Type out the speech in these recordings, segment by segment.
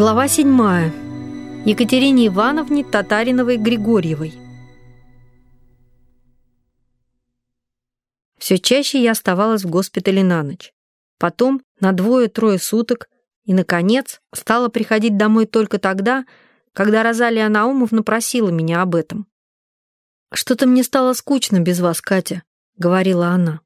Глава 7. Екатерине Ивановне Татариновой-Григорьевой. Все чаще я оставалась в госпитале на ночь. Потом на двое-трое суток и, наконец, стала приходить домой только тогда, когда Розалия Наумовна просила меня об этом. «Что-то мне стало скучно без вас, Катя», — говорила она.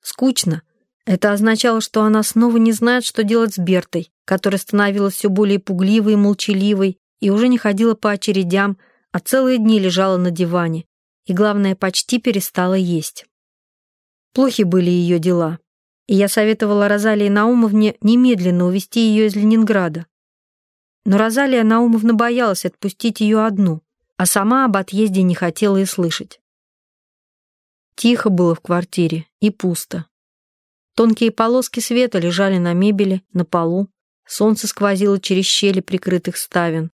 «Скучно, это означало, что она снова не знает, что делать с Бертой, которая становилась все более пугливой и молчаливой и уже не ходила по очередям, а целые дни лежала на диване и, главное, почти перестала есть. Плохи были ее дела, и я советовала Розалии Наумовне немедленно увезти ее из Ленинграда. Но Розалия Наумовна боялась отпустить ее одну, а сама об отъезде не хотела и слышать. Тихо было в квартире и пусто. Тонкие полоски света лежали на мебели, на полу. Солнце сквозило через щели прикрытых ставен.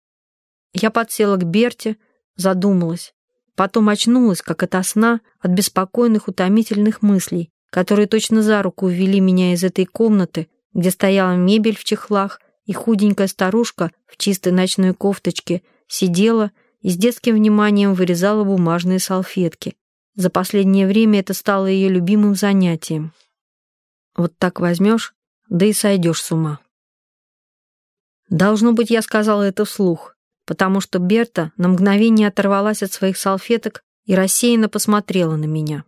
Я подсела к Берте, задумалась. Потом очнулась, как ото сна, от беспокойных, утомительных мыслей, которые точно за руку увели меня из этой комнаты, где стояла мебель в чехлах, и худенькая старушка в чистой ночной кофточке сидела и с детским вниманием вырезала бумажные салфетки. За последнее время это стало ее любимым занятием. Вот так возьмешь, да и сойдешь с ума. Должно быть, я сказала это вслух, потому что Берта на мгновение оторвалась от своих салфеток и рассеянно посмотрела на меня.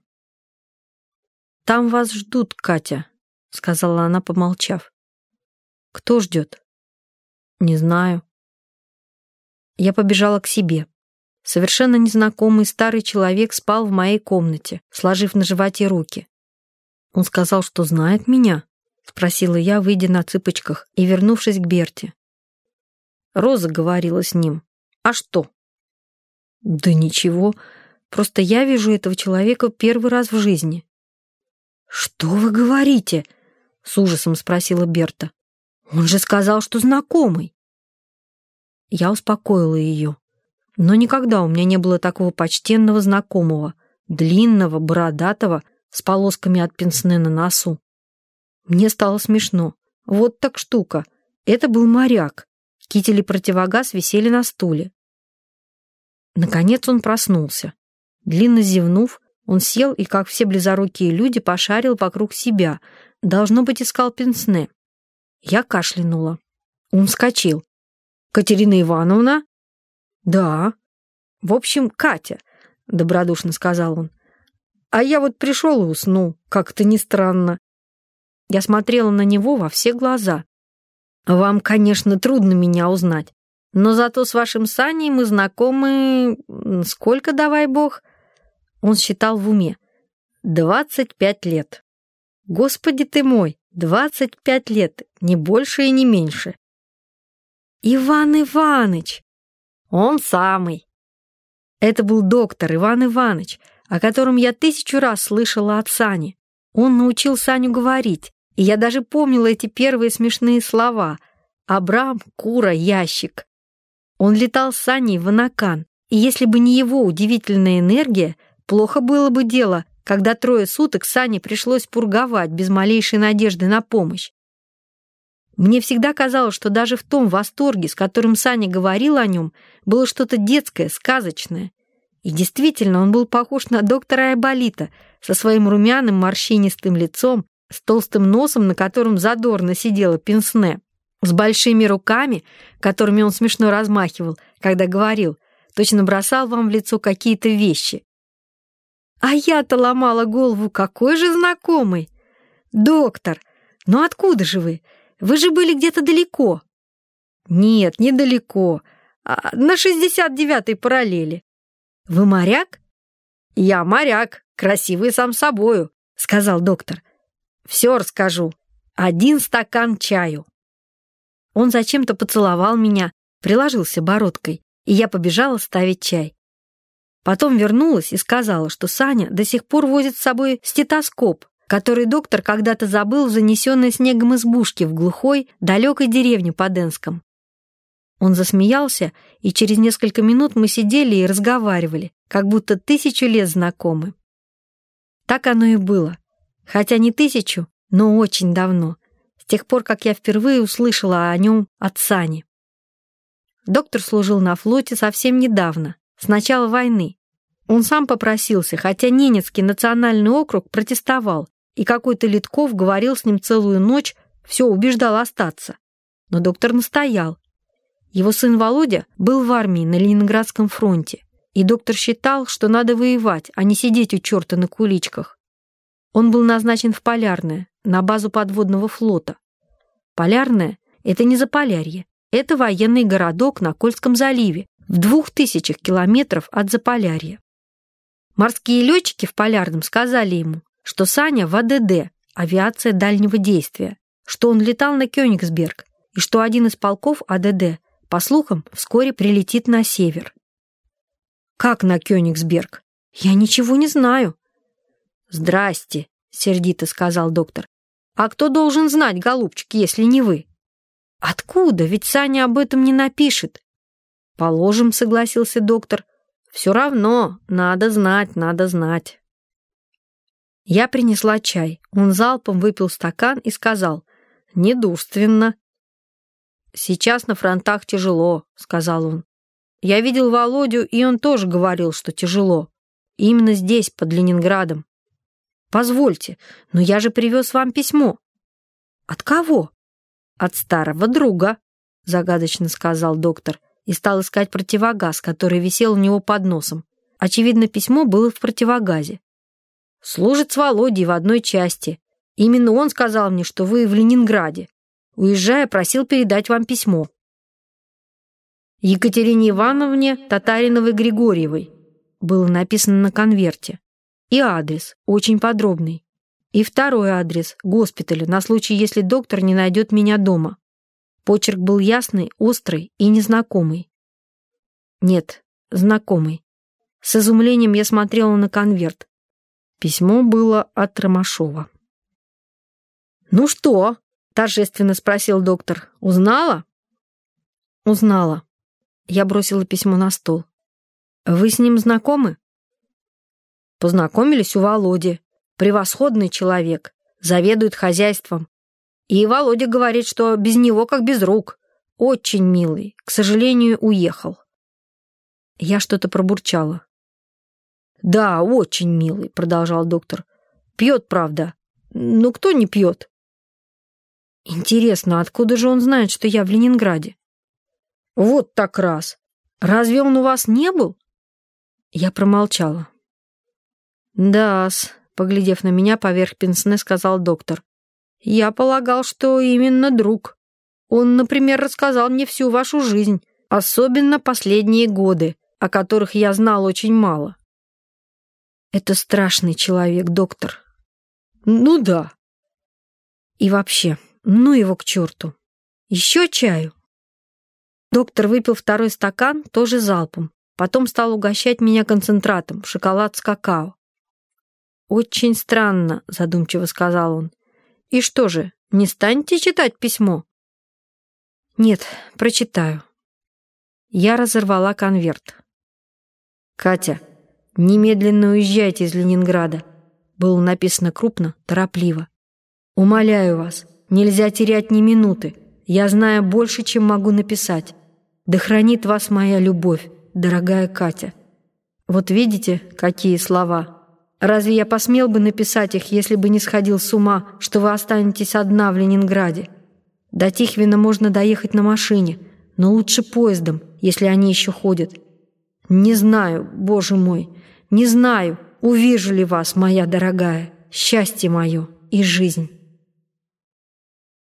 «Там вас ждут, Катя», — сказала она, помолчав. «Кто ждет?» «Не знаю». Я побежала к себе. Совершенно незнакомый старый человек спал в моей комнате, сложив на животе руки. «Он сказал, что знает меня?» — спросила я, выйдя на цыпочках и вернувшись к Берте. Роза говорила с ним. «А что?» «Да ничего, просто я вижу этого человека первый раз в жизни». «Что вы говорите?» — с ужасом спросила Берта. «Он же сказал, что знакомый». Я успокоила ее. Но никогда у меня не было такого почтенного знакомого, длинного, бородатого, с полосками от пенсне на носу. Мне стало смешно. Вот так штука. Это был моряк. Китель и противогаз висели на стуле. Наконец он проснулся. Длинно зевнув, он сел и, как все близорукие люди, пошарил вокруг себя. Должно быть, искал пенсне. Я кашлянула. Он вскочил. «Катерина Ивановна?» «Да». «В общем, Катя», — добродушно сказал он. А я вот пришел и уснул, как-то не странно. Я смотрела на него во все глаза. Вам, конечно, трудно меня узнать, но зато с вашим Саней мы знакомы... Сколько, давай бог? Он считал в уме. Двадцать пять лет. Господи ты мой, двадцать пять лет, не больше и не меньше. Иван Иваныч! Он самый. Это был доктор Иван Иваныч, о котором я тысячу раз слышала от Сани. Он научил Саню говорить, и я даже помнила эти первые смешные слова «Абрам, кура, ящик». Он летал с Саней в Анакан, и если бы не его удивительная энергия, плохо было бы дело, когда трое суток Сане пришлось пурговать без малейшей надежды на помощь. Мне всегда казалось, что даже в том восторге, с которым Саня говорил о нем, было что-то детское, сказочное. И действительно, он был похож на доктора Айболита со своим румяным морщинистым лицом, с толстым носом, на котором задорно сидела пенсне, с большими руками, которыми он смешно размахивал, когда говорил, точно бросал вам в лицо какие-то вещи. А я-то ломала голову, какой же знакомый. Доктор, ну откуда же вы? Вы же были где-то далеко. Нет, недалеко, а на 69-й параллели. «Вы моряк?» «Я моряк, красивый сам собою», — сказал доктор. «Все расскажу. Один стакан чаю». Он зачем-то поцеловал меня, приложился бородкой, и я побежала ставить чай. Потом вернулась и сказала, что Саня до сих пор возит с собой стетоскоп, который доктор когда-то забыл в занесенной снегом избушке в глухой, далекой деревне под Энском. Он засмеялся, и через несколько минут мы сидели и разговаривали, как будто тысячу лет знакомы. Так оно и было. Хотя не тысячу, но очень давно, с тех пор, как я впервые услышала о нем от Сани. Доктор служил на флоте совсем недавно, с начала войны. Он сам попросился, хотя Ненецкий национальный округ протестовал, и какой-то Литков говорил с ним целую ночь, все убеждал остаться. Но доктор настоял. Его сын Володя был в армии на Ленинградском фронте, и доктор считал, что надо воевать, а не сидеть у черта на куличках. Он был назначен в Полярное, на базу подводного флота. Полярное — это не Заполярье, это военный городок на Кольском заливе, в двух тысячах километров от Заполярья. Морские летчики в Полярном сказали ему, что Саня в АДД, авиация дальнего действия, что он летал на Кёнигсберг и что один из полков АДД, по слухам, вскоре прилетит на север. «Как на Кёнигсберг? Я ничего не знаю». «Здрасте», — сердито сказал доктор. «А кто должен знать, голубчик, если не вы?» «Откуда? Ведь Саня об этом не напишет». «Положим», — согласился доктор. «Все равно, надо знать, надо знать». Я принесла чай. Он залпом выпил стакан и сказал «Недурственно». «Сейчас на фронтах тяжело», — сказал он. «Я видел Володю, и он тоже говорил, что тяжело. именно здесь, под Ленинградом. Позвольте, но я же привез вам письмо». «От кого?» «От старого друга», — загадочно сказал доктор и стал искать противогаз, который висел у него под носом. Очевидно, письмо было в противогазе. «Служит с Володей в одной части. Именно он сказал мне, что вы в Ленинграде. Уезжая, просил передать вам письмо». Екатерине Ивановне Татариновой-Григорьевой было написано на конверте. И адрес, очень подробный. И второй адрес госпиталя на случай, если доктор не найдет меня дома. Почерк был ясный, острый и незнакомый. Нет, знакомый. С изумлением я смотрела на конверт. Письмо было от Ромашова. «Ну что?» — торжественно спросил доктор. «Узнала?» «Узнала». Я бросила письмо на стол. «Вы с ним знакомы?» «Познакомились у Володи. Превосходный человек, заведует хозяйством. И Володя говорит, что без него как без рук. Очень милый, к сожалению, уехал. Я что-то пробурчала. «Да, очень милый», — продолжал доктор. «Пьет, правда. Но кто не пьет?» «Интересно, откуда же он знает, что я в Ленинграде?» «Вот так раз. Разве он у вас не был?» Я промолчала. «Да-с», Поглядев на меня поверх пенсне, сказал доктор. «Я полагал, что именно друг. Он, например, рассказал мне всю вашу жизнь, особенно последние годы, о которых я знал очень мало». «Это страшный человек, доктор». «Ну да». «И вообще, ну его к черту. Еще чаю?» Доктор выпил второй стакан, тоже залпом. Потом стал угощать меня концентратом, шоколад с какао. «Очень странно», — задумчиво сказал он. «И что же, не станете читать письмо?» «Нет, прочитаю». Я разорвала конверт. «Катя, немедленно уезжайте из Ленинграда», было написано крупно, торопливо. «Умоляю вас, нельзя терять ни минуты. Я знаю больше, чем могу написать. Да хранит вас моя любовь, дорогая Катя». Вот видите, какие слова. Разве я посмел бы написать их, если бы не сходил с ума, что вы останетесь одна в Ленинграде? До Тихвина можно доехать на машине, но лучше поездом, если они еще ходят. Не знаю, боже мой, не знаю, увижу ли вас, моя дорогая, счастье мое и жизнь».